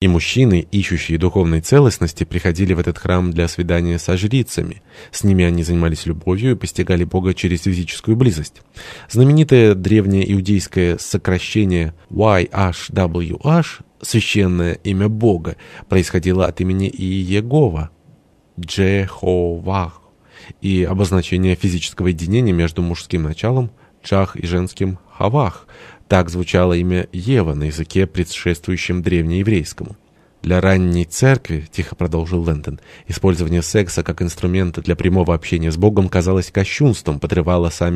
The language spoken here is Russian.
И мужчины, ищущие духовной целостности, приходили в этот храм для свидания со жрицами. С ними они занимались любовью и постигали Бога через физическую близость. Знаменитое древнее иудейское сокращение YHWH, священное имя Бога, происходило от имени Иегова, Джеховах, и обозначение физического единения между мужским началом Чах и женским Хавах. Так звучало имя Ева на языке, предшествующем древнееврейскому. Для ранней церкви, тихо продолжил Лэндон, использование секса как инструмента для прямого общения с Богом казалось кощунством, подрывало сами